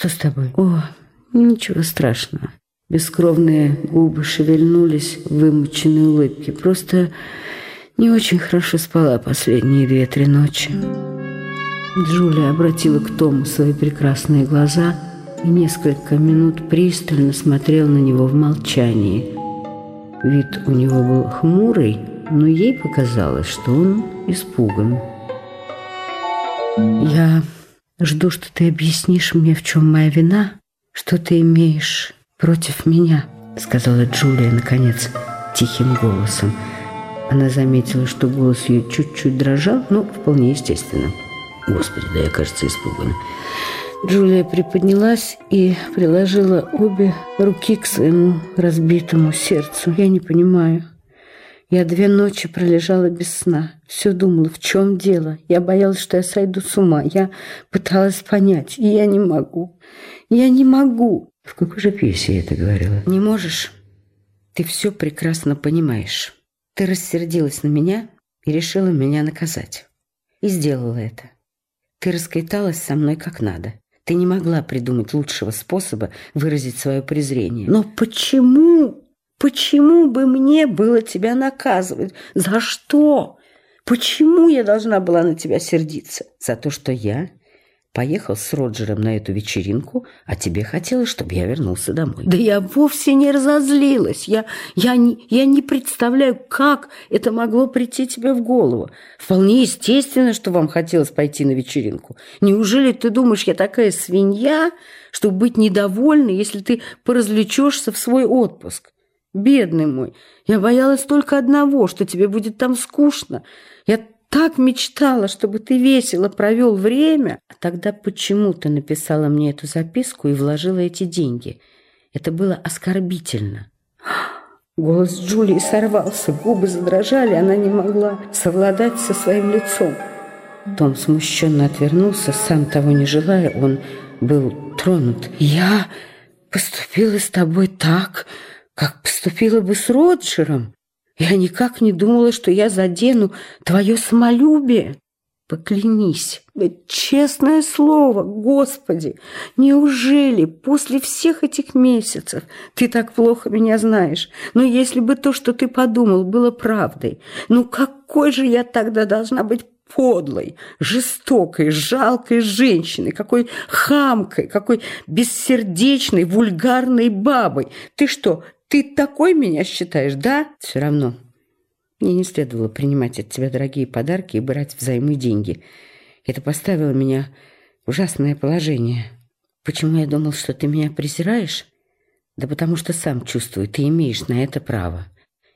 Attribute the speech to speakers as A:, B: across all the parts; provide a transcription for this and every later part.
A: Что с тобой?
B: О, ничего страшного. Бескровные губы шевельнулись в вымученной улыбке. Просто не очень хорошо спала последние две-три ночи. Джулия обратила к Тому свои прекрасные глаза и несколько минут пристально смотрел на него в молчании. Вид у него был хмурый, но ей показалось, что он испуган. «Я жду, что ты объяснишь мне, в чем моя вина, что ты имеешь против меня», сказала Джулия, наконец, тихим голосом. Она заметила, что голос ее чуть-чуть дрожал, но вполне естественно. Господи, да я, кажется, испугана. Джулия приподнялась и приложила обе руки к своему разбитому сердцу. Я не понимаю. Я две ночи пролежала без сна. Все думала, в чем дело. Я боялась, что я сойду с ума. Я пыталась понять, и я не могу. Я не могу.
A: В какой же пьесе я это говорила?
B: Не можешь? Ты все прекрасно понимаешь. Ты рассердилась на меня и решила меня наказать. И сделала это. Ты расквиталась со мной как надо. Ты не могла придумать лучшего способа выразить свое презрение. Но почему? Почему бы мне было тебя наказывать? За что? Почему я должна была на тебя сердиться? За то, что я Поехал с Роджером на эту вечеринку, а тебе хотелось, чтобы я вернулся домой. Да я вовсе не разозлилась. Я, я, не, я не представляю, как это могло прийти тебе в голову. Вполне естественно, что вам хотелось пойти на вечеринку. Неужели ты думаешь, я такая свинья, чтобы быть недовольной, если ты поразвлечешься в свой отпуск? Бедный мой, я боялась только одного, что тебе будет там скучно. Я так мечтала, чтобы ты весело провел время. А тогда почему ты написала мне эту записку и вложила эти деньги? Это было оскорбительно. Голос Джулии сорвался, губы задрожали, она не могла совладать со своим лицом. Том смущенно отвернулся, сам того не желая, он был тронут. «Я поступила с тобой так, как поступила бы с Роджером. Я никак не думала, что я задену твое самолюбие. Поклянись, честное слово, Господи, неужели после всех этих месяцев ты так плохо меня знаешь? Но если бы то, что ты подумал, было правдой, ну какой же я тогда должна быть подлой, жестокой, жалкой женщиной, какой хамкой, какой бессердечной, вульгарной бабой. Ты что, ты такой меня считаешь, да? Все равно. Мне не следовало принимать от тебя дорогие подарки и брать взаймы деньги. Это поставило меня в ужасное положение. Почему я думал, что ты меня презираешь? Да потому что сам чувствую, ты имеешь на это право.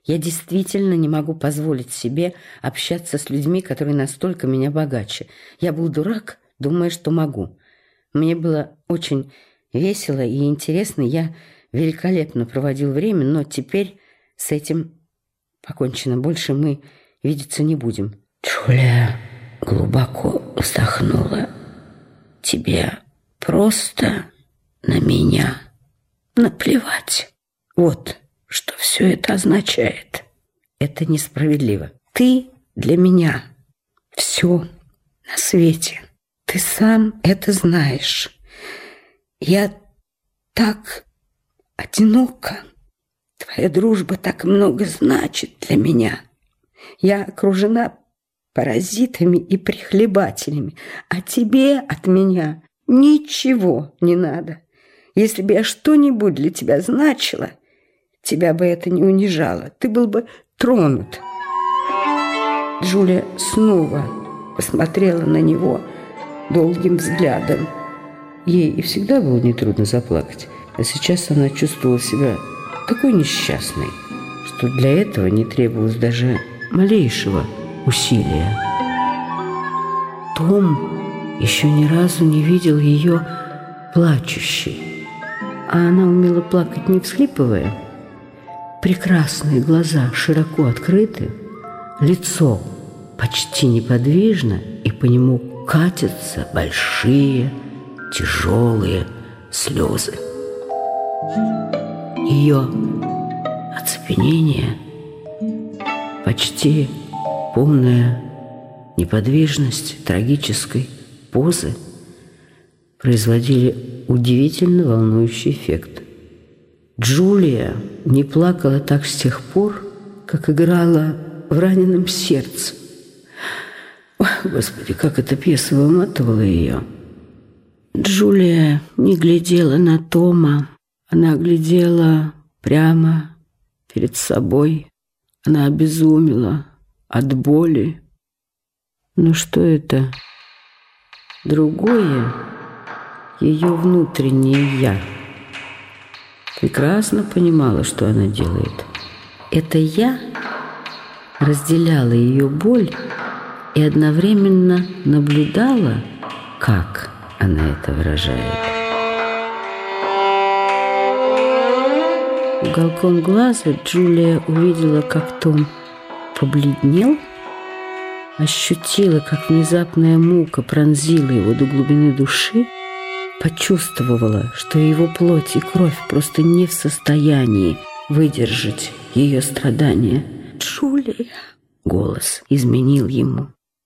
B: Я действительно не могу позволить себе общаться с людьми, которые настолько меня богаче. Я был дурак, думая, что могу. Мне было очень весело и интересно. Я великолепно проводил время, но теперь с этим покончено. Больше мы видеться не будем.
A: Джулия глубоко вздохнула. Тебе просто на меня наплевать. Вот что все это означает.
B: Это несправедливо. Ты для меня все на свете. Ты сам это знаешь. Я так одиноко. Твоя дружба так много значит для меня. Я окружена паразитами и прихлебателями, а тебе от меня ничего не надо. Если бы я что-нибудь для тебя значила, тебя бы это не унижало, ты был бы тронут. Джулия снова посмотрела на него долгим взглядом.
A: Ей и всегда было нетрудно заплакать. А сейчас она чувствовала себя такой несчастной, что для этого не требовалось даже малейшего усилия. Том еще ни разу не видел ее плачущей, а она умела плакать не всхлипывая. Прекрасные глаза широко открыты, лицо почти неподвижно, и по нему катятся большие, тяжелые слезы. Ее оцепенение, почти полная неподвижность трагической позы производили удивительно волнующий эффект. Джулия не плакала так с тех пор, как играла в раненом сердце. Ой, Господи, как эта пьеса выматывала ее. Джулия не глядела на Тома, она глядела прямо перед собой. Она обезумела от боли. Но что это? Другое, ее внутреннее «я» прекрасно понимала, что она делает. Это «я» разделяла ее боль и одновременно наблюдала, как она это выражает. Уголком глаза Джулия увидела, как Том побледнел, ощутила, как внезапная мука пронзила его до глубины души, почувствовала, что его плоть и кровь просто не в состоянии выдержать ее страдания. «Джулия!» Голос изменил ему.